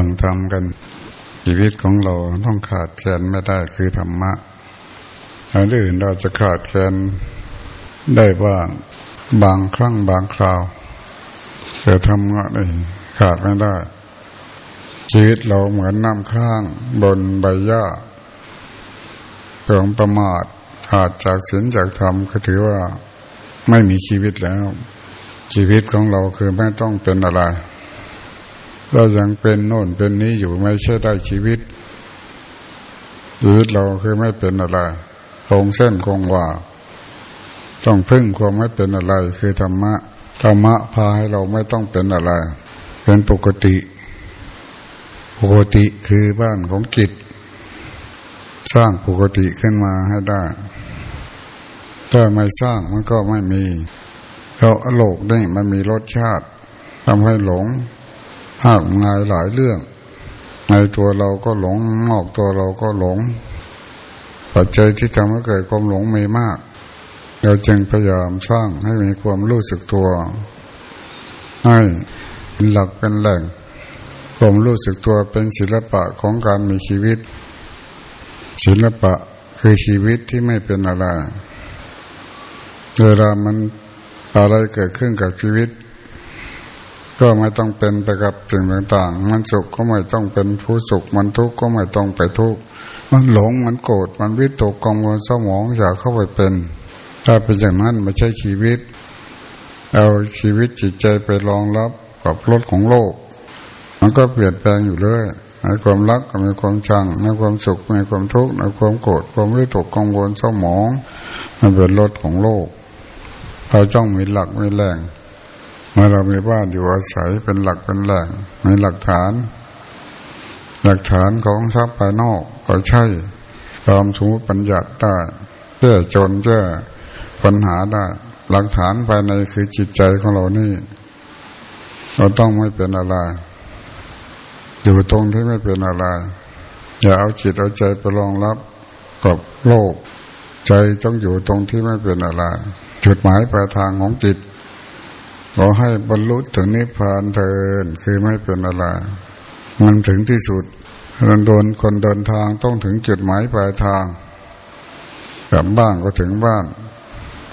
ฟังธรรมกัน ชีวิตของเราต้องขาดแคลนไม่ได้คือธรรมะอันอื่นเราจะขาดแคลนได้บ้างบางครั้งบางคราวแต่ธรรมะนี่ขาดไม่ได้ ชีวิตเราเหมือนน้ำข้างบนใบหญ้าเกิงประมาทขาดจากศีลจากธรรมก็ถือว่าไม่มีชีวิตแล้ว ชีวิตของเราคือไม่ต้องเป็นอะไร เรายังเป็นโน่นเป็นนี้อยู่ไม่ใช่ได้ชีวิตชีวิตเราคือไม่เป็นอะไรคงเส้นคงว่า ต้องพึ่งความไม่เป็นอะไร คือธรรมะธรรมะพาให้เราไม่ต้องเป็นอะไรเป็นปกติ ปกติคือบ้านของจิตสร้างปกติขึ้นมาให้ได้ถ้าไม่สร้างมันก็ไม่มีเราโลกนี่มันมีรสชาติทำให้หลง หากงายหลายเรื่อง ในตัวเราก็หลงนอกตัวเราก็หลง ปัจจัยที่ทำให้เกิดความหลงมีมาก เราจึงพยายามสร้างให้มีความรู้สึกตัว ให้หลักเป็นแหล่งความรู้สึกตัวเป็นศิลปะของการมีชีวิต ศิลปะคือชีวิตที่ไม่เป็นอะไรเวลามันอะไรเกิดขึ้นกับชีวิต ก็ไม่ต้องเป็นไปกับสิ่งต่างๆ มันสุขก็ไม่ต้องเป็นผู้สุข มันทุกข์ก็ไม่ต้องไปทุกข์ มันหลง มันโกรธ มันวิตกกังวลสมองอยากเข้าไปเป็น ถ้าเป็นอย่างนั้นไม่ใช่ชีวิต เอาชีวิตจิตใจไปรองรับกับรถของโลก มันก็เปลี่ยนแปลงอยู่เรื่อยในความรักก็มีความชังในความสุขในความทุกข์ในความโกรธความวิตกกังวลสมอง มันเป็นรถของโลก เราจ้องมีหลักมีแหล่ง มื่อเรามีบ้านอยู่อาศัยเป็นหลักเป็นแหล่งมีหลักฐาน หลักฐานของทรัพย์ภายนอกก็ใช่ตามสมมติปัญญาได้เพื่อจนเพื่อปัญหาได้ หลักฐานภายในคือจิตใจของเรานี่ เราต้องไม่เป็นอะไร อยู่ตรงที่ไม่เป็นอะไร อย่าเอาจิตเอาใจไปรองรับกับโลก ใจต้องอยู่ตรงที่ไม่เป็นอะไร จุดหมายปลายทางของจิต อให้บรรลุถึงนิพพานเถินคือไม่เป็นอะไร มันถึงที่สุดเราโดนคนเดินทางต้องถึงจุดหมายปลายทาง กลับบ้านก็ถึงบ้าน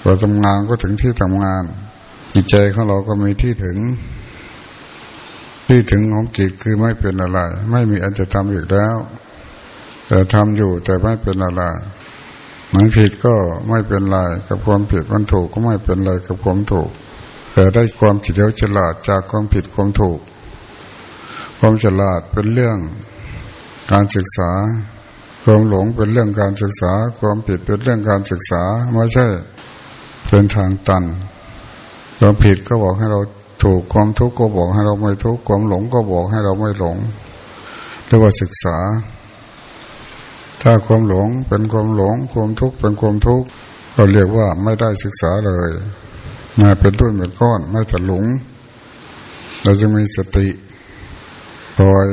เราทำงานก็ถึงที่ทำงาน จิตใจของเราก็มีที่ถึง ที่ถึงของจิตคือไม่เป็นอะไร ไม่มีอันจะทำอีกแล้ว แต่ทำอยู่แต่ไม่เป็นอะไรมันผิดก็ไม่เป็นไรกับความผิดมันถูกก็ไม่เป็นไรกับความถูก แต่ได้ความเฉลียวฉลาดจากความผิดความถูก ความฉลาดเป็นเรื่องการศึกษา ความหลงเป็นเรื่องการศึกษา ความผิดเป็นเรื่องการศึกษาไม่ใช่เป็นทางตันความผิดก็บอกให้เราถูกความทุกข์ก็บอกให้เราไม่ทุกข์ความหลงก็บอกให้เราไม่หลงเรียกว่าศึกษา ถ้าความหลงเป็นความหลง ความทุกข์เป็นความทุกข์เราเรียกว่าไม่ได้ศึกษาเลย มาเป็นต้นเป็นก้อนไม่ถลุง เราจะมีสติคอย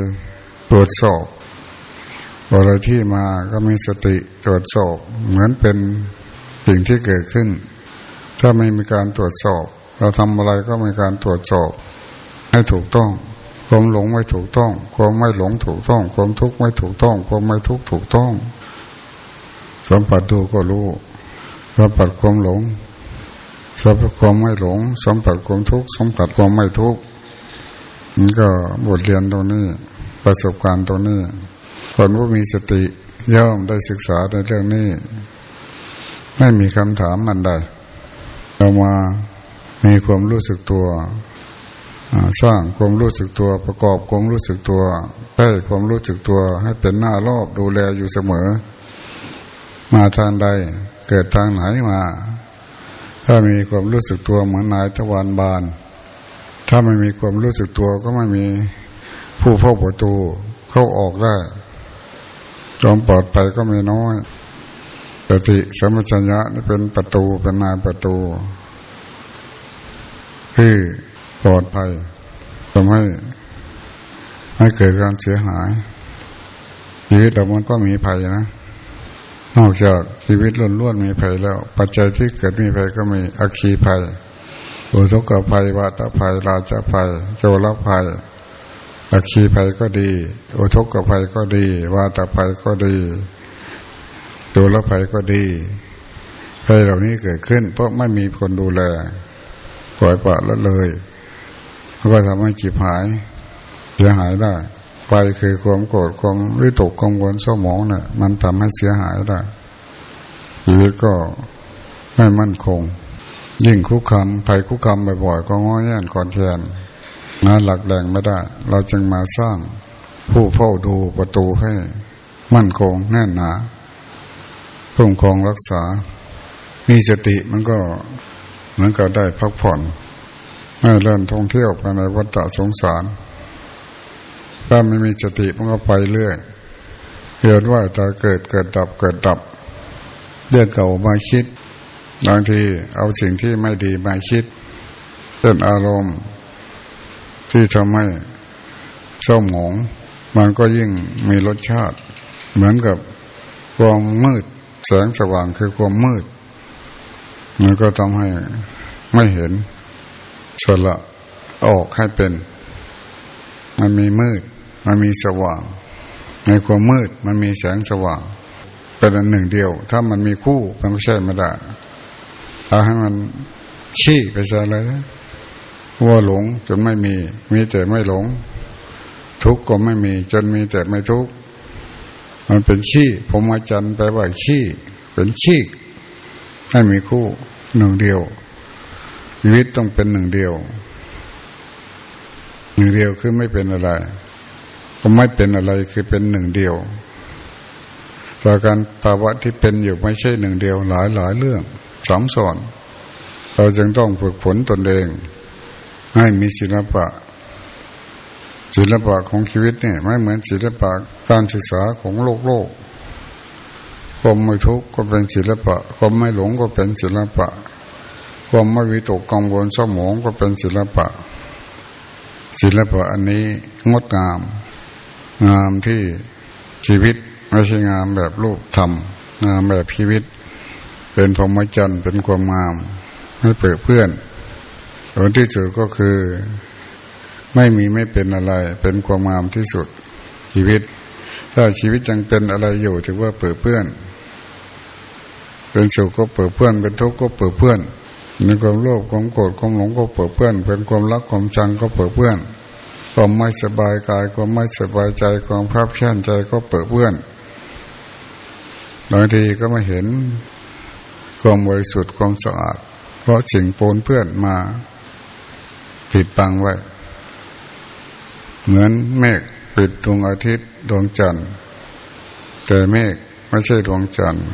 ตรวจสอบอะไรที่มาก็มีสติตรวจสอบเหมือนเป็นสิ่งที่เกิดขึ้น ถ้าไม่มีการตรวจสอบ เราทำอะไรก็มีการตรวจสอบ ให้ถูกต้องความหลงไม่ถูกต้อง ความไม่หลงถูกต้อง ความทุกข์ไม่ถูกต้อง ความไม่ทุกข์ถูกต้อง สัมผัสดูก็รู้สัมผัสความหลง สัมผัสความไม่หลง สัมผัสความทุกข์สัมผัสความไม่ทุกข์นี่ก็บทเรียนตรงนี้ ประสบการณ์ตรงนี้คนผู้มีสติย่อมได้ศึกษาในเรื่องนี้ ไม่มีคำถามมันใดเรามามีความรู้สึกตัวสร้างความรู้สึกตัวประกอบความรู้สึกตัวให้ความรู้สึกตัวให้เป็นหน้ารอบดูแลอยู่เสมอ มาทางใด เกิดทางไหนมา ถ้ามีความรู้สึกตัวเหมือนนายทวารบาน ถ้าไม่มีความรู้สึกตัวก็ไม่มีผู้เฝ้าประตูเข้าออกได้ความปลอดภัยก็ม่น้อยสติสมัชัญญะนี่เป็นประตูเป็นนายประตู คือปลอดภัยทำให้ไม่เกิดการเสียหายชีวิตเรามันก็มีภัยนะ นอกจากชีวิตล้วนๆมีภัยแล้ว ปัจจัยที่เกิดมีภัยก็มีอัคคีภัยอุทกภัยวาตภัย ราชภัย โจรภัยอัคคีภัยก็ดีโอทกภัยก็ดี วาตภัยก็ดีดูลภัยก็ดีภัยเหล่านี้เกิดขึ้น เพราะไม่มีคนดูแลปล่อยปละละเลยก็ทำให้จิตหายเสียหายได้ ไฟคือความโกรธความวิตกกังวลเศร้าหมองเนี่ยมันทำให้เสียหายได้ชีวิตก็ไม่มั่นคง ยิ่งคุกคามภัยคุกคามบ่อยๆก็ง้อแย่นก่อนแทนงานหลักแหล่งไม่ได้ เราจึงมาสร้างผู้เฝ้าดูประตูให้ มั่นคงแน่นหนาพุ่มครองรักษา มีสติมันก็เหมือนกับได้พักผ่อนไม่เล่นท่องเที่ยวไปในวัฏสงสาร ถ้าไม่มีสติมันก็ไปเรื่อยเกิดว่าตาเกิดเกิดดับเกิดดับ เรื่องเก่ามาคิดบางทีเอาสิ่งที่ไม่ดีมาคิดเป็นอารมณ์ ที่ทำให้เศร้าหมอง มันก็ยิ่งมีรสชาติ เหมือนกับความมืดแสงสว่างคือความมืด มันก็ทำให้ไม่เห็นสละออกให้เป็น มันมีมืด มันมีสว่าง ในความมืดมันมีแสงสว่างเป็นอันหนึ่งเดียว ถ้ามันมีคู่มันก็ใช่ไม่ได้เอาให้มันขี้ไปซะเลยว่าหลงจนไม่มี มีแต่ไม่หลง ทุกข์ก็ไม่มี จนมีแต่ไม่ทุกข์มันเป็นขี้ผมอาจารย์แปลว่าขี้เป็นขี้ให้มีคู่หนึ่งเดียวชีวิตต้องเป็นหนึ่งเดียว หนึ่งเดียวคือไม่เป็นอะไร ก็ไม่เป็นอะไรคือเป็นหนึ่งเดียวแต่การภาวะที่เป็นอยู่ไม่ใช่หนึ่งเดียวหลายหลายเรื่องสามสอนเราจึงต้องฝึกฝนตนเอง ให้มีศิลปะ ศิลปะของชีวิตเนี่ยไม่เหมือนศิลปะการศึกษาของโลกโลกความไม่ทุกข์ก็เป็นศิลปะความไม่หลงก็เป็นศิลปะความไม่วิตกกังวลสมองก็เป็นศิลปะ ศิลปะอันนี้งดงาม งามที่ชีวิตไม่ใช่งามแบบรูปธรรมงามแบบชีวิต เป็นพรหมจรรย์เป็นความงามให้เปิดเพื่อนผลที่สุดก็คือไม่มีไม่เป็นอะไร เป็นความงามที่สุด ชีวิต ถ้าชีวิตยังเป็นอะไรอยู่ถือว่าเปิดเพื่อน เป็นสุขก็เปิดเพื่อน เป็นทุกข์ก็เปิดเพื่อนมีความโลภความโกรธความหลงก็เปิดเพื่อน เป็นความรักความชังก็เปิดเพื่อน ความไม่สบายกายความไม่สบายใจความภาพแช่นใจก็เปิดเพื่อนบางทีก็ไม่เห็นความบริสุทธิ์ความสะอาด เพราะสิ่งปนเพื่อนมาปิดบังไว้ เหมือนเมฆปิดดวงอาทิตย์ดวงจันทร์ แต่เมฆไม่ใช่ดวงจันทร์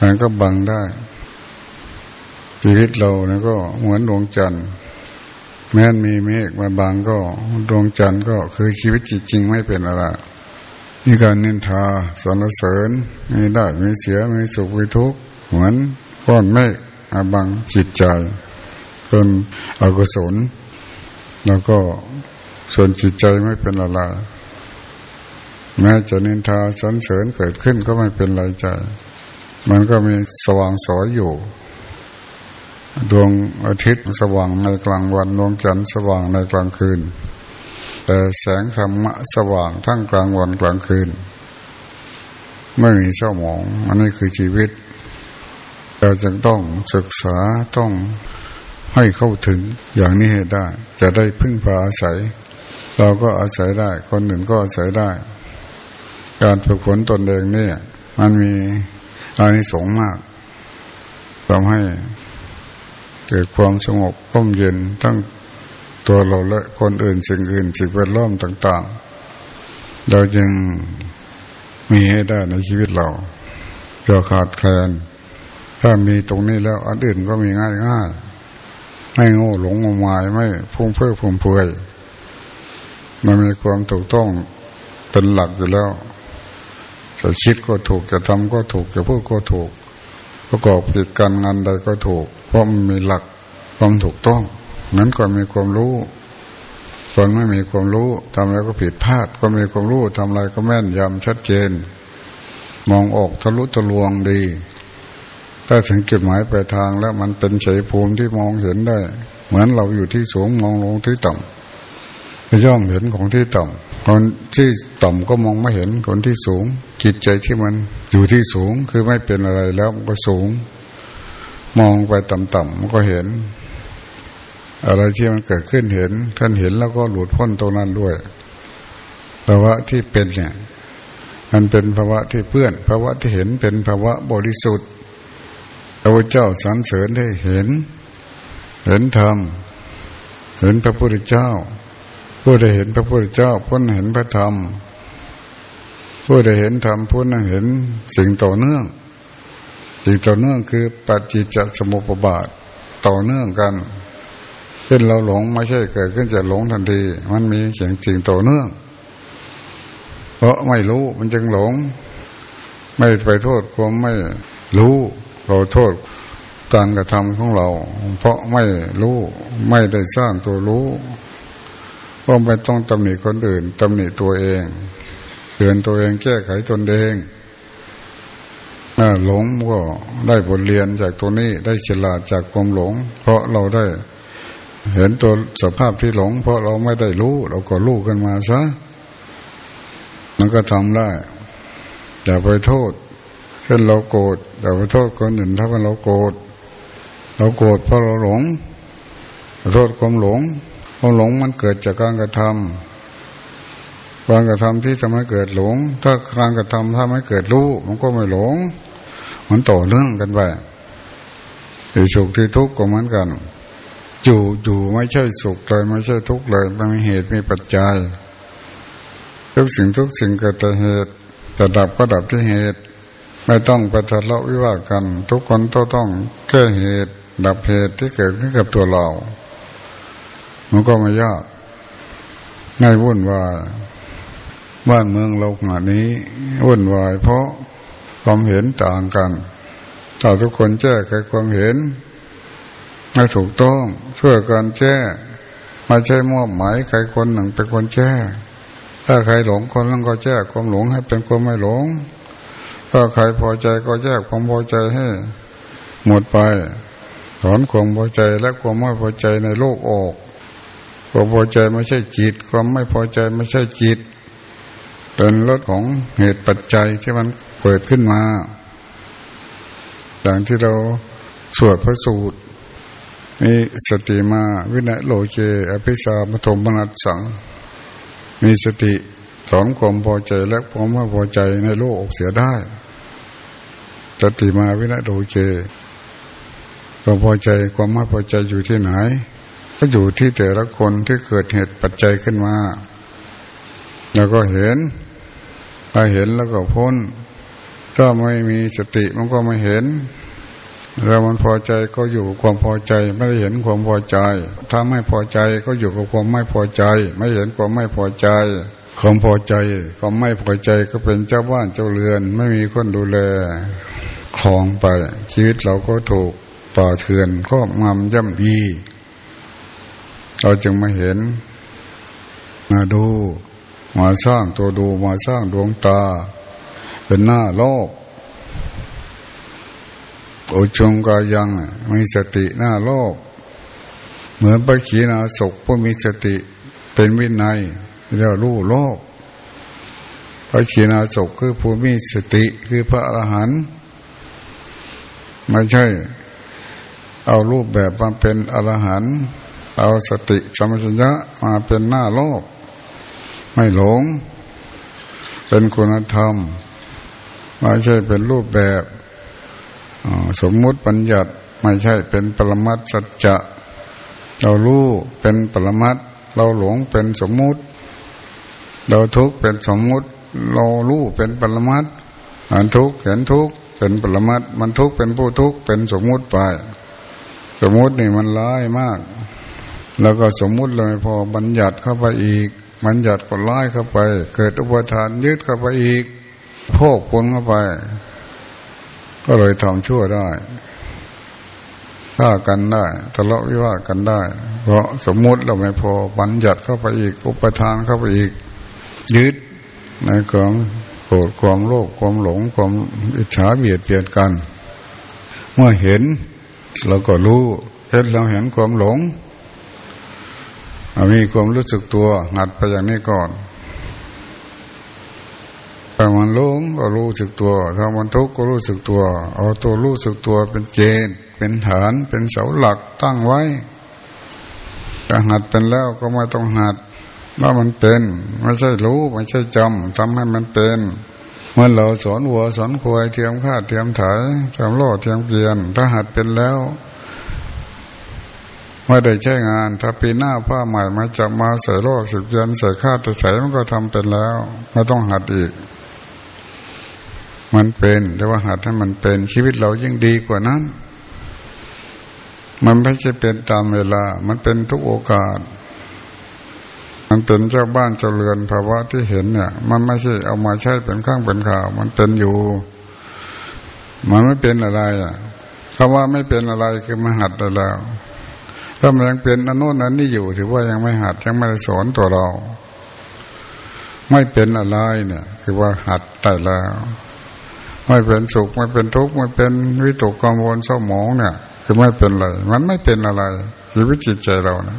มันก็บังได้ชีวิตเราเนี่ยก็เหมือนดวงจันทร์ แม้นมีเมฆมาบางก็ดวงจันทร์ก็คือชีวิตจริง ๆ ไม่เป็นอะไรนี่การนินทาสรรเสริญมีได้มีเสียมีสุขมีทุกข์เหมือนก้อนเมฆมาบังจิตใจเป็นอกุศลแล้วก็ส่วนจิตใจไม่เป็นอะไรแม้จะนินทาสรรเสริญเกิดขึ้นก็ไม่เป็นไรใจ มันก็มีสว่างสอยอยู่ ดวงอาทิตย์สว่างในกลางวันดวงจันทร์สว่างในกลางคืน แต่แสงธรรมะสว่างทั้งกลางวันกลางคืน ไม่มีเศร้าหมอง อันนี้คือชีวิต เราจึงต้องศึกษาต้องให้เข้าถึงอย่างนี้ให้ได้ จะได้พึ่งพาอาศัย เราก็อาศัยได้ คนอื่นก็อาศัยได้ การฝึกฝนตนเองเนี่ย มันมีอานิสงส์มากทำให้ เกิดความสงบร่มเย็นทั้งตัวเราและคนอื่นสิ่งอื่นสิ่งแวดล้อมต่าง ๆ เราจึงมีให้ได้ในชีวิตเราเราขาดแคลนถ้ามีตรงนี้แล้วอันอื่นก็มีง่ายง่ายไม่โง่หลงงมงายไม่พุ่งเพื่อพุ่งเพื่อยมันมีความถูกต้องเป็นหลักอยู่แล้วจะคิดก็ถูกจะทำก็ถูกจะพูดก็ถูก ประกอบกิจการงานใดก็ถูก เพราะมันมีหลักความถูกต้องนั้นก็มีความรู้คนไม่มีความรู้ทำอะไรก็ผิดพลาด ก็มีความรู้ทำอะไรก็แม่นยำชัดเจน มองออกทะลุทะลวงดีถ้าถึงจุดหมายปลายทางแล้วมันเป็นเฉยภูมิที่มองเห็นได้ เหมือนเราอยู่ที่สูงมองลงที่ต่ำ ย่อมเห็นของที่ต่ำคนที่ต่ำก็มองไม่เห็นคนที่สูง จิตใจที่มันอยู่ที่สูงคือไม่เป็นอะไรแล้วมันก็สูง มองไปต่ำๆมันก็เห็น อะไรที่มันเกิดขึ้นเห็น ท่านเห็นแล้วก็หลุดพ้นตรงนั้นด้วยภาวะที่เป็นเนี่ยมันเป็นภาวะที่เพื่อนภาวะที่เห็นเป็นภาวะบริสุทธิ์พระเจ้าสรรเสริญได้เห็น เห็นธรรมเห็นพระพุทธเจ้า ผู้ใดเห็นพระพุทธเจ้าผู้นเห็นพระธรรม ผู้ใดเห็นธรรมผู้นั้นเห็นสิ่งต่อเนื่อง สิ่งต่อเนื่องคือปัจจิจสมุปบาทต่อเนื่องกันเช่นเราหลงไม่ใช่เกิดขึ้นจะหลงทันที มันมีเสียงสิ่งต่อเนื่อง เพราะไม่รู้มันจึงหลง ไม่ไปโทษความไม่รู้เราโทษการกระทำของเรา เพราะไม่รู้ไม่ได้สร้างตัวรู้ ก็ไม่ต้องตำหนิคนอื่นตำหนิตัวเองเตือนตัวเองแก้ไขตนเองหลงก็ได้บทเรียนจากตัวนี้ได้ฉลาดจากความหลง เพราะเราได้เห็นตัวสภาพที่หลง เพราะเราไม่ได้รู้ เราก็รู้กันมาซะมันก็ทำได้อย่าไปโทษเช่นเราโกรธอย่าไปโทษคนอื่นถ้าเป็นเราโกรธเราโกรธเพราะเราหลงโทษความหลง ความหลงมันเกิดจากการกระทำการกระทำที่ทำให้เกิดหลง ถ้าการกระทำทำให้เกิดรู้มันก็ไม่หลง มันต่อเนื่องกันไปที่สุขที่ทุกข์ก็เหมือนกัน อยู่อยู่ไม่ใช่สุขเลยไม่ใช่ทุกข์เลยมันมีเหตุมีปัจจัย ทุกสิ่งทุกสิ่งเกิดแต่เหตุแต่ดับก็ดับที่เหตุ ไม่ต้องไปทะเลาะวิวาทกัน ทุกคนต้องต้องแก้เหตุ ดับเหตุที่เกิดขึ้นกับตัวเรา มันก็ไม่ยากง่ายวุ่นวายบ้านเมืองเราขณะนี้วุ่นวาย เพราะความเห็นต่างกันถ้าทุกคนแก้ไขความเห็นไม่ถูกต้องช่วยกันแก้ไม่ใช่มอบหมายใครคนหนึ่งเป็นคนแก้ถ้าใครหลงคนนั้นก็แก้ความหลงให้เป็นคนไม่หลง ถ้าใครพอใจก็แก้ความพอใจให้ หมดไป ถอนความพอใจและความไม่พอใจในโลกออก ความพอใจไม่ใช่จิต ความไม่พอใจไม่ใช่จิต เป็นรถของเหตุปัจจัยที่มันเปิดขึ้นมาอย่างที่เราสวดพระสูตรมีสติมาวินัยโลเจอภิสาปฐมมนัสสัง มีสติสอนความพอใจและความไม่พอใจในโลกออกเสียได้ สติมาวินัยโลเจความพอใจความไม่พอใจอยู่ที่ไหน ก็อยู่ที่แต่ละคนที่เกิดเหตุปัจจัยขึ้นมา แล้วก็เห็นถ้าเห็นแล้วก็พ้น ถ้าไม่มีสติมันก็ไม่เห็นเรามันพอใจก็อยู่ความพอใจ ไม่ได้เห็นความพอใจ ถ้าไม่พอใจก็อยู่กับความไม่พอใจ ไม่เห็นความไม่พอใจความพอใจความไม่พอใจก็เป็นเจ้าบ้านเจ้าเรือน ไม่มีคนดูแลคลองไป ชีวิตเราก็ถูกป่าเถื่อนก็งำย่ำดี เราจึงมาเห็น มาดู มาสร้างตัวดูมาสร้างดวงตา เป็นหน้าโลกโอชงกายังมีสติหน้าโลก เหมือนพระขีณาศกผู้มีสติเป็นวินัยเรียกรู้โลก พระขีณาศกคือผู้มีสติคือพระอรหันต์ไม่ใช่ เอารูปแบบมาเป็นอรหันต์ เอาสติสมัญญะมาเป็นหน้าโลก ไม่หลง เป็นคุณธรรม ไม่ใช่เป็นรูปแบบสมมุติปัญญัติไม่ใช่เป็นปรมัตสัจจะ เรารู้เป็นปรมัตเราหลงเป็นสมมุติ เราทุกข์เป็นสมมุติ เรารู้เป็นปรมัตอันทุกข์เห็นทุกข์เป็นปรมัตมันทุกข์เป็นผู้ทุกข์เป็นสมมุติไป สมมุตินี่มันร้ายมาก แล้วก็สมมุติเลยพอบัญญัติเข้าไปอีก บัญญัติก็ร้ายเข้าไป เกิดอุปทานยึดเข้าไปอีกโภคผลเข้าไป ก็เลยทำชั่วได้ฆ่ากันได้ทะเลาะวิวาทกันได้ เพราะสมมุติเราไม่พอบัญญัติเข้าไปอีก อุปทานเข้าไปอีก ยึดในความโกรธความโลภความหลงความอิจฉาเบียดเบียนกัน เมื่อเห็นเราก็รู้เห็นเราเห็นความหลง มีความรู้สึกตัวหัดไปอย่างนี้ก่อนถ้ามันหลงก็รู้สึกตัวถ้ามันทุกข์ก็รู้สึกตัว เอาตัวรู้สึกตัวเป็นเจนเป็นฐานเป็นเสาหลักตั้งไว้ถ้าหัดเป็นแล้วก็ไม่ต้องหัดว่ามันเป็น ไม่ใช่รู้ไม่ใช่จำทำให้มันเป็นเมื่อเราสอนวัวสอนควายเทียมข้าเทียมถ่ายเทียมโล่เทียมเกียนถ้าหัดเป็นแล้ว ไม่ได้ใช้งาน ถ้าปีหน้าผ้าใหม่มาจับมาใส่โล่สิบเกียนใส่ข้าจะใส่มันก็ทำเป็นแล้ว ไม่ต้องหัดอีก มันเป็นแต่ว่าหัดให้มันเป็นชีวิตเรายิ่งดีกว่านั้น มันไม่ใช่เป็นตามเวลา มันเป็นทุกโอกาส มันเป็นเจ้าบ้านเจ้าเรือนภาวะที่เห็นเนี่ย มันไม่ใช่เอามาใช้เป็นข้างเป็นข่าว มันเป็นอยู่ มันไม่เป็นอะไรอะคำว่าไม่เป็นอะไรคือมหัดแล้ว ถ้ามันยังเป็นอนนุนนั้นนี่อยู่ ถือว่ายังไม่หัดยังไม่ได้สอนตัวเรา ไม่เป็นอะไรเนี่ยคือว่าหัดแต่แล้วไม่เป็นสุขไม่เป็นทุกข์ไม่เป็นวิตกกังวลเศร้าหมองเนี่ย คือไม่เป็นอะไร มันไม่เป็นอะไรชีวิตจิตใจเรานะ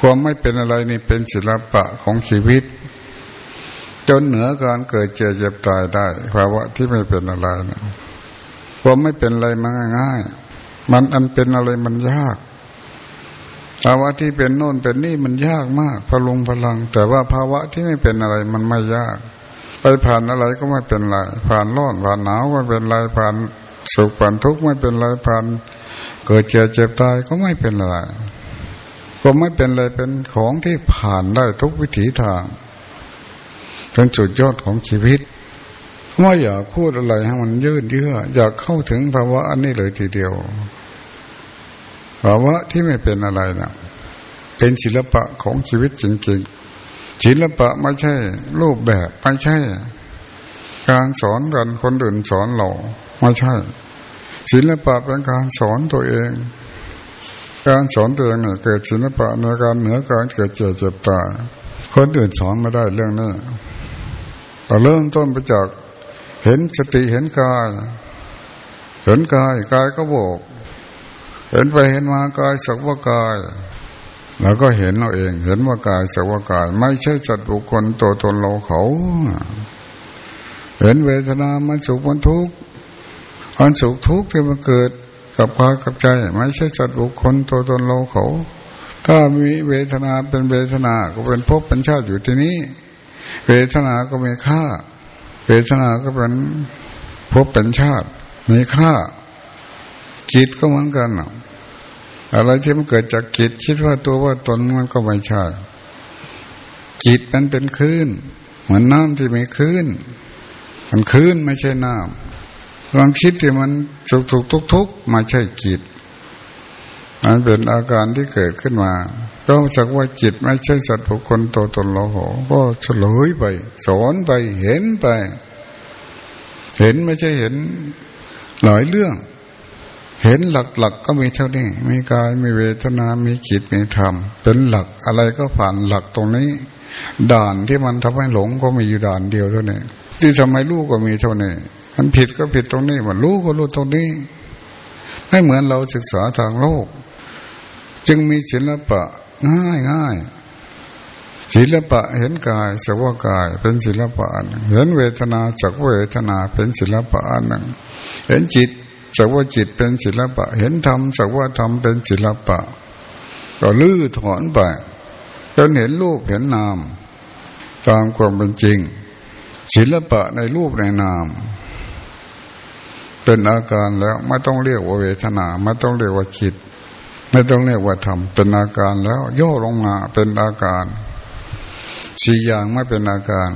ความไม่เป็นอะไรนี่เป็นศิลปะของชีวิต จนเหนือการเกิดเจ็บเจ็บตายได้ภาวะที่ไม่เป็นอะไรนะความไม่เป็นอะไรมันง่าย มันอันเป็นอะไรมันยาก ภาวะที่เป็นโน่นเป็นนี่มันยากมากพลุงพลัง แต่ว่าภาวะที่ไม่เป็นอะไรมันไม่ยาก ไปผ่านอะไรก็ไม่เป็นไรผ่านร้อนผ่านหนาวไม่เป็นไรผ่านสุขผ่านทุกข์ไม่เป็นไรผ่านเกิดเจ็บเจ็บตายก็ไม่เป็นไรก็ไม่เป็นอะไรเป็นของที่ผ่านได้ทุกวิถีทางเป็นจุดยอดของชีวิตไม่อยากพูดอะไรให้มันยืดเยื้ออยากเข้าถึงภาวะอันนี้เลยทีเดียว ภาวะที่ไม่เป็นอะไรนะเป็นศิลปะของชีวิตจริงๆศิลปะไม่ใช่ รูปแบบไม่ใช่ การสอนกันคนอื่นสอนเราไม่ใช่ ศิลปะเป็นการสอนตัวเอง การสอนตัวเองเนี่ยเกิดศิลปะในการเหนือการเกิดเจ็บเจ็บตายคนอื่นสอนไม่ได้เรื่องนี้เราเริ่มต้นไปจากเห็นสติเห็นกายเห็นกายกายก็บอก เห็นไปเห็นมากายสักว่ากายแล้วก็เห็นเราเอง เห็นว่ากายสักว่ากาย ไม่ใช่จัดบุคคลตัวตนเราเขา เห็นเวทนามันสุขมันทุกข์มันสุขทุกข์ที่มันเกิดกับกายกับใจ ไม่ใช่สัตุคคลตัวตนเราเขา ถ้ามีเวทนาเป็นเวทนาก็เป็นภพเป็นชาติอยู่ที่นี้ เวทนาก็มีค่า เวทนาก็เป็นภพเป็นชาติมีค่า จิตก็เหมือนกันอะไรที่มันเกิดจากจิตคิดว่าตัวว่าตนมันก็ไม่ใช่จิตมันเป็นคลื่นเหมือนน้ำที่มีคลื่นมันคลื่นไม่ใช่น้ำความคิดที่มันสุกสุกทุกทุกมาใช่จิตมันเป็นอาการที่เกิดขึ้นมาก็สักว่าจิตไม่ใช่สัตว์บุคคลตัวตนเราโหก็เฉลยไป สอนไปเห็นไป เห็นไม่ใช่เห็น หลายเรื่อง เห็นหลักๆกก็มีเท่านี้ มีกายมีเวทนา มีจิตมีธรรม เป็นหลักอะไรก็ผ่านหลักตรงนี้ ด่านที่มันทำให้หลงก็มีอยู่ด่านเดียวเท่านี้ที่ทำให้ลูกก็มีเท่านี้มันผิดก็ผิดตรงนี้มันรู้ก็รู้ตรงนี้ ไม่เหมือนเราศึกษาทางโลก จึงมีศิลปะง่ายง่ายศิลปะเห็นกายสักว่ากายเป็นศิลปะอันเห็นเวทนาสักเวทนาเป็นศิลปะอันหนึ่ง เห็นจิต สักว่าจิตเป็นศิลปะ เห็นธรรมสักว่าธรรมเป็นศิลปะ ก็ลื้อถอนไปจนเห็นรูปเห็นนาม ตามความเป็นจริง ศิลปะในรูปในนาม เป็นอาการแล้วไม่ต้องเรียกว่าเวทนาไม่ต้องเรียกว่าจิตไม่ต้องเรียกว่าธรรมเป็นอาการแล้ว ย่อลงมาเป็นอาการสี่อย่างไม่เป็นอาการ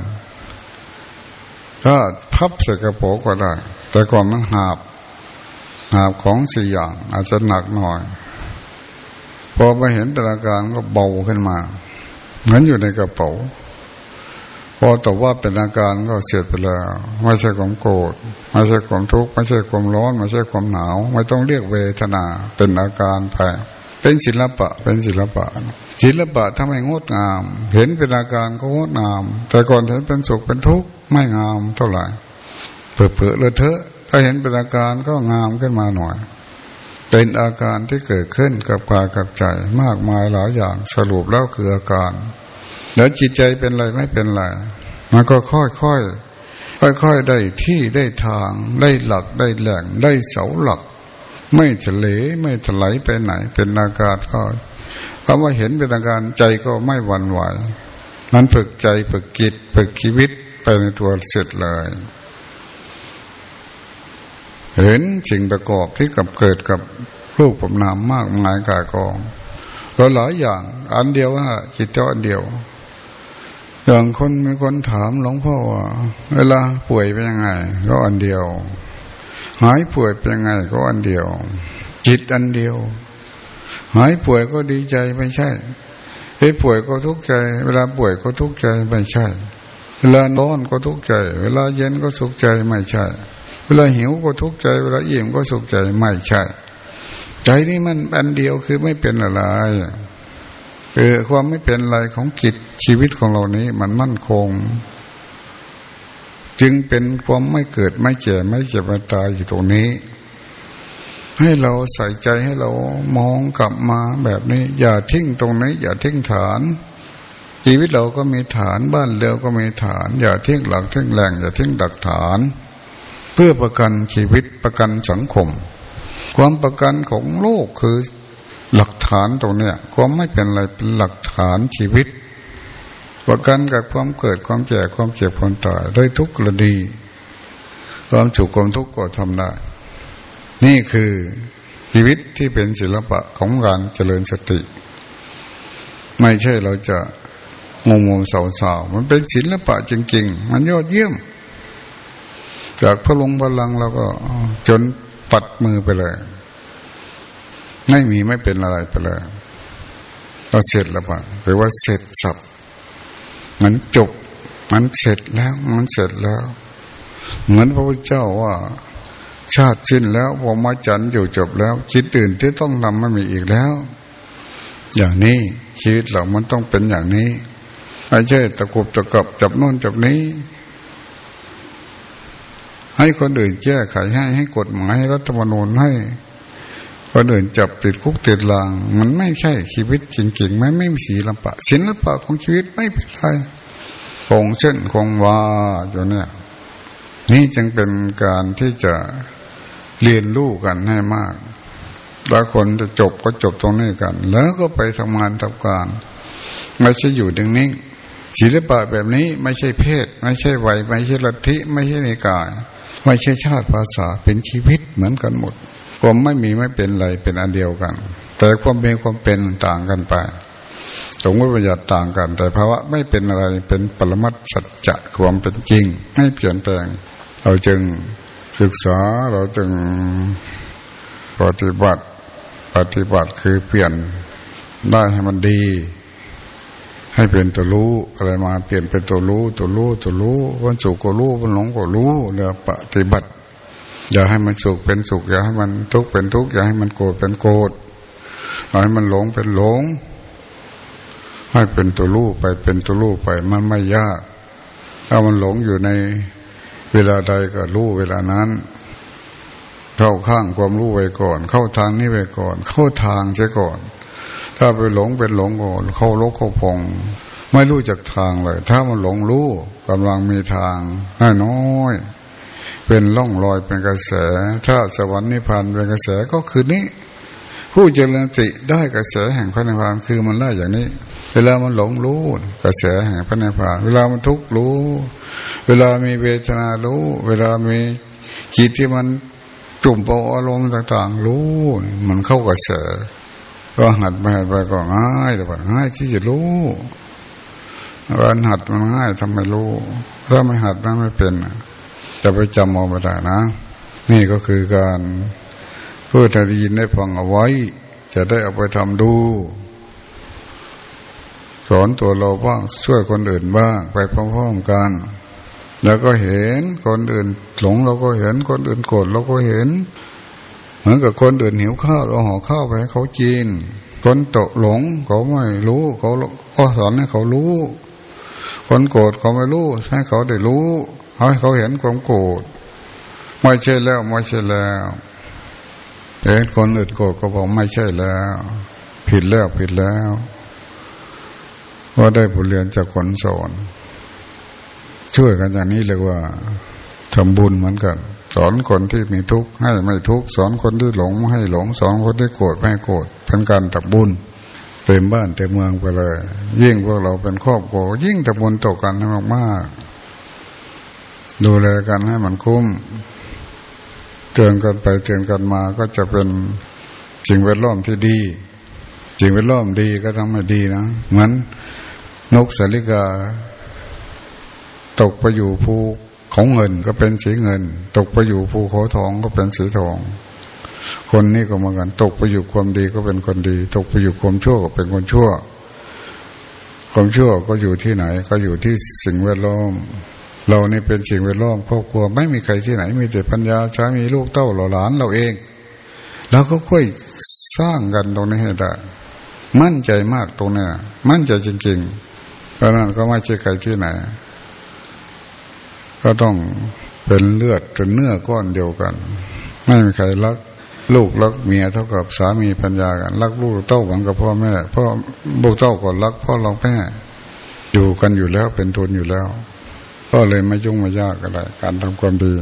ถ้าพับใส่กระโปงก็ได้ แต่ก่อนมันหาบ หาบของสี่อย่าง อาจจะหนักหน่อย พอมาเห็นแต่อาการก็เบาขึ้นมา เหมือนอยู่ในกระเป๋า พอแต่ว่าเป็นอาการก็เสียไปแล้ว ไม่ใช่ความโกรธไม่ใช่ความทุกข์ไม่ใช่ความร้อน ไม่ใช่ความหนาว ไม่ต้องเรียกเวทนาเป็นอาการไปเป็นศิลปะเป็นศิลปะ ศิลปะทำให้งดงาม เห็นเป็นอาการก็งดงาม แต่ก่อนเห็นเป็นสุขเป็นทุกข์ไม่งามเท่าไหร่เปื่อๆเลยเถอะาเห็นเป็นอาการก็งามขึ้นมาหน่อย เป็นอาการที่เกิดขึ้นกับกายกับใจมากมายหลายอย่างสรุปแล้วคืออาการ แล้วจิตใจเป็นไรไม่เป็นไรมันก็ค่อยค่อยค่อยค่อยได้ที่ได้ทาง ได้หลักได้แหล่งได้เสาหลัก ไม่ทะเลไม่ถลายไปไหน เป็นอาการก็พอมาเห็นเป็นอาการใจก็ไม่หวั่นไหวนั้นฝึกใจฝึกจิตฝึกชีวิตไปในตัวเสร็จเลย เห็นสิ่งประกอบที่กับเกิดกับรูปผมนามมากมายกายกองก็หลายอย่าง อันเดียวนะจิตเจ้าอันเดียว อย่างคนมีคนถามหลวงพ่อว่าเวลาป่วยเป็นยังไง ก็อันเดียว หายป่วยเป็นยังไง ก็อันเดียว จิตอันเดียว หายป่วยก็ดีใจไม่ใช่เฮ้ป่วยก็ทุกข์ใจ เวลาป่วยก็ทุกข์ใจไม่ใช่ เวลาร้อนก็ทุกข์ใจ เวลาเย็นก็สุขใจไม่ใช่ เวลาหิวก็ทุกข์ใจ เวลาอิ่มก็สุขใจไม่ใช่ ใจนี่มันอันเดียวคือไม่เป็นอะไรเออความไม่เป็นอะไรของกิจชีวิตของเรานี้ มันมั่นคง จึงเป็นความไม่เกิดไม่เจ็บไม่เจ็บไม่ตายอยู่ตรงนี้ ให้เราใส่ใจให้เรามองกลับมาแบบนี้ อย่าทิ้งตรงนี้ อย่าทิ้งฐาน ชีวิตเราก็มีฐานบ้านเราก็มีฐาน อย่าทิ้งหลักทิ้งแหล่งอย่าทิ้งหลักฐาน เพื่อประกันชีวิตประกันสังคม ความประกันของโลกคือหลักฐานตรงเนี้ยความไม่เป็นอะไรเป็นหลักฐานชีวิต ประกันกับความเกิดความแก่ความเจ็บความตายได้ทุกกรณีความสุขความทุกข์ก็ทำได้ นี่คือชีวิตที่เป็นศิลปะของการเจริญสติ ไม่ใช่เราจะงงงเศร้าๆมันเป็นศิลปะจริง ๆ มันยอดเยี่ยม จากพระลงพลังเราก็จนปัดมือไปเลย ไม่มีไม่เป็นอะไรไปเลยเราเสร็จแล้วปะหรือว่าเสร็จสับมันจบ มันเสร็จแล้ว มันเสร็จแล้ว เหมือนพระพุทธเจ้าว่า ชาติสิ้นแล้วพอมาจันอยู่จบแล้ว คิดตื่นที่ต้องทำไม่มีอีกแล้ว อย่างนี้ชีวิตเรามันต้องเป็นอย่างนี้ไม่ใช่ตะกุบตะกับจับโน่นจับนี้ ให้คนอื่นแก้ไขให้ให้กฎหมายให้รัฐธรรมนูญให้คนอื่นจับติดคุกติดลาง มันไม่ใช่ชีวิตจริงๆไม่ไม่มีศิลปะ ศิลปะของชีวิตไม่เป็นไรคงเช่นคงวาอยู่เนี่ย นี่จึงเป็นการที่จะเรียนรู้กันให้มากแล้วคนจะจบก็จบตรงนี้กัน แล้วก็ไปทำงานทำการ ไม่ใช่อยู่นิ่งๆศิลปะแบบนี้ไม่ใช่เพศ ไม่ใช่วัยไม่ใช่ลัทธิไม่ใช่นิกาย ไม่ใช่ชาติภาษาเป็นชีวิตเหมือนกันหมด ความไม่มีไม่เป็นไรเป็นอันเดียวกัน แต่ความเป็นความเป็นต่างกันไปสมมติปัญญาต่างกัน แต่ภาวะไม่เป็นอะไรเป็นปรมัตสัจจะความเป็นจริงไม่เปลี่ยนแปลง เราจึงศึกษาเราจึงปฏิบัติ ปฏิบัติคือเปลี่ยนได้ให้มันดี ให้เป็นตัวรู้อะไรมาเปลี่ยนเป็นตัวรู้ ตัวรู้ตัวรู้วันสุขก็รู้วันหลงก็รู้เรือปฏิบัติ อย่าให้มันสุขเป็นสุขอย่าให้มันทุกข์เป็นทุกข์อย่าให้มันโกรธเป็นโกรธอย่าให้มันหลงเป็นหลง ให้เป็นตัวรู้ไปเป็นตัวรู้ไปมันไม่ยาก ถ้ามันหลงอยู่ในเวลาใดก็รู้เวลานั้น เข้าข้างความรู้ไว้ก่อน เข้าทางนี้ไว้ก่อน เข้าทางเสียก่อน ถ้าไปหลงเป็นหลงก็เข้าลกเข้าพงไม่รู้จักทางเลย ถ้ามันหลงรู้กำลังมีทางน้อยเป็นล่องลอยเป็นกระแส ถ้าสวรรค์นิพพานเป็นกระแสก็คือนี้ ผู้เจริญติได้กระแสแห่งพระนิพพานคือมันได้อย่างนี้ เวลามันหลงรู้กระแสแห่งพระนิพพาน เวลามันทุกข์รู้ เวลามีเวทนารู้ เวลามีจิตที่มันจุ่มเปอารมณ์ต่าง ๆ รู้มันเข้ากระแส ก็หัดไปหัดไปก็ง่ายแต่ว่าง่ายที่จะรู้การหัดมันง่ายทำไมรู้ถ้าไม่หัดมันไม่เป็นจะไปจำเอาไม่ได้นะ นี่ก็คือการเพื่อจะได้ยินได้ฟังเอาไว้ จะได้เอาไปทำดู สอนตัวเราบ้างช่วยคนอื่นบ้างไปพร้อมๆกัน แล้วก็เห็นคนอื่นหลงเราก็เห็นคนอื่นโกรธเราก็เห็น มือนกับคนอื่นหิวข้าวเราห่อข้าวไปให้เขากินคนตกหลงเขาไม่รู้ เขาก็สอนให้เขารู้ คนโกรธเขาไม่รู้ให้เขาได้รู้ให้เขาเห็นความโกรธไม่ใช่แล้วไม่ใช่แล้วเอ๊ะคนอื่นโกรธก็บอกไม่ใช่แล้ว ผิดแล้วผิดแล้วว่าได้บทเรียนจากคนสอนช่วยกันอย่างนี้เรียว่าทำบุญเหมือนกัน สอนคนที่มีทุกข์ให้ไม่ทุกข์สอนคนที่หลงให้หลงสอนคนที่โกรธไม่ให้โกรธเป็นการทำบุญเต็มบ้านเต็มเมืองไปเลย ยิ่งพวกเราเป็นครอบครัวยิ่งทำบุญต่อกันให้มากๆดูแลกันให้มันคุ้มเตือนกันไปเตือนกันมาก็จะเป็นสิ่งแวดล้อมที่ดีสิ่งแวดล้อมดีก็ทำให้ดีนะเหมือนนกสาลิกา ตกไปอยู่ภู ของเงินก็เป็นสีเงิน ตกไปอยู่ภูเขาทองก็เป็นสีทอง คนนี้ก็เหมือนกันตกไปอยู่ความดีก็เป็นคนดี ตกไปอยู่ความชั่วก็เป็นคนชั่ว ความชั่วก็อยู่ที่ไหน ก็อยู่ที่สิ่งแวดล้อม เรานี่เป็นสิ่งแวดล้อมครอบครัวไม่มีใครที่ไหน มีแต่ปัญญาสามีลูกเต้าหลานเราเองเราก็ค่อยสร้างกันตรงนี้ให้ได้ มั่นใจมากตรงนี้มั่นใจจริงๆเพราะนั้นก็ไม่ใช่ใครที่ไหน ก็ต้องเป็นเลือดเป็นเนื้อก้อนเดียวกัน ไม่มีใครรักลูกรักเมียเท่ากับสามีปัญญากันรักลูกเต้าหวังกับพ่อแม่พ่อลูกเต้าก็รักพ่อรองแม่อยู่กันอยู่แล้วเป็นทุนอยู่แล้ว ก็เลยไม่ยุ่งไม่ยากอะไรการทำความดี